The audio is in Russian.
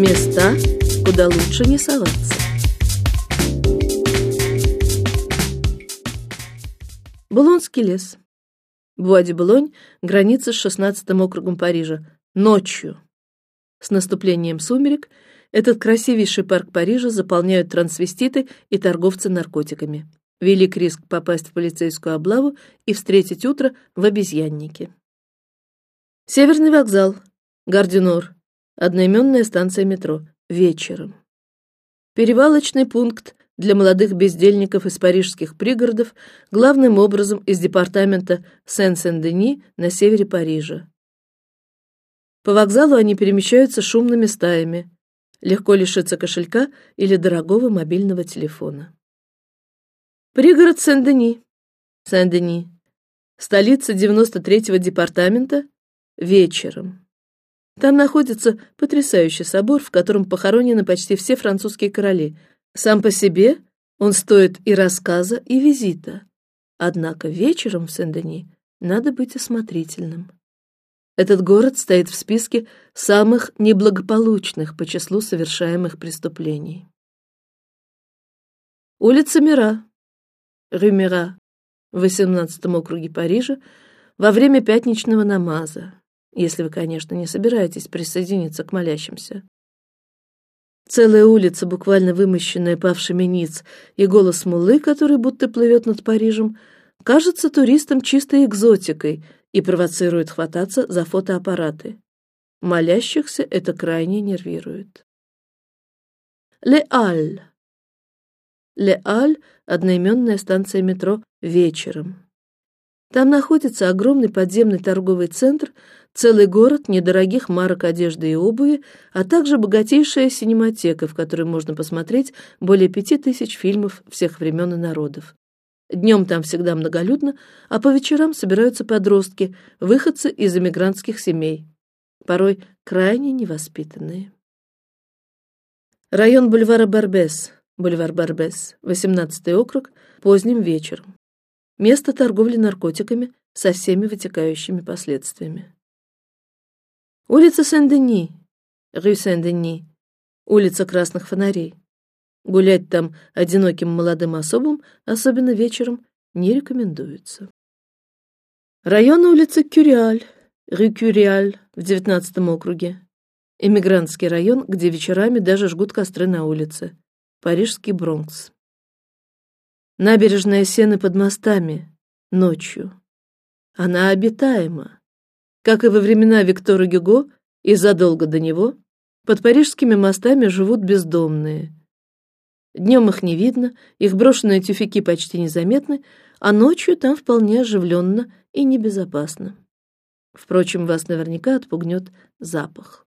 Места, куда лучше не соваться. Булонский лес. Буа-де-Булонь, граница с шестнадцатым округом Парижа. Ночью. С наступлением сумерек этот красивейший парк Парижа заполняют трансвеститы и торговцы наркотиками. Велик риск попасть в полицейскую облаву и встретить утро в обезьяннике. Северный вокзал, Гардинор, одноименная станция метро. Вечером. Перевалочный пункт для молодых бездельников из парижских пригородов, главным образом из департамента Сен-Сен-Дени на севере Парижа. По вокзалу они перемещаются шумными стаями. Легко лишиться кошелька или дорогого мобильного телефона. Пригород Сен-Дени, Сен-Дени, столица 93-го департамента, вечером. Там находится потрясающий собор, в котором похоронены почти все французские короли. Сам по себе он стоит и рассказа, и визита. Однако вечером в Сен-Дени надо быть осмотрительным. Этот город стоит в списке самых неблагополучных по числу совершаемых преступлений. Улица Мира, Рюмера, в 18 округе Парижа, во время пятничного намаза, если вы, конечно, не собираетесь присоединиться к молящимся. Целая улица, буквально вымощенная павшими ниц, и голос мулы, который будто плывет над Парижем, кажется туристам чистой экзотикой и провоцирует хвататься за фотоаппараты. Молящихся это крайне нервирует. Ле Аль. Ле Аль – одноименная станция метро вечером. Там находится огромный подземный торговый центр целый город недорогих марок одежды и обуви, а также богатейшая синематека, в которой можно посмотреть более пяти тысяч фильмов всех времен и народов. Днем там всегда многолюдно, а по вечерам собираются подростки, выходцы из эмигрантских семей, порой крайне невоспитанные. Район бульвара Барбес, бульвар Барбес, 18 округ, поздним вечером. Место торговли наркотиками со всеми вытекающими последствиями. Улица Сен-Дени, Рю Сен-Дени, улица красных фонарей. Гулять там одиноким молодым особам, особенно вечером, не рекомендуется. Район улицы Кюриаль, Рю Кюриаль в девятнадцатом округе. Эмигрантский район, где вечерами даже жгут костры на улице. Парижский Бронкс. Набережная Сены под мостами ночью. Она обитаема как и во времена Виктора Гюго и задолго до него, под парижскими мостами живут бездомные. Днем их не видно, их брошенные тюфяки почти незаметны, а ночью там вполне оживленно и небезопасно. Впрочем, вас наверняка отпугнет запах.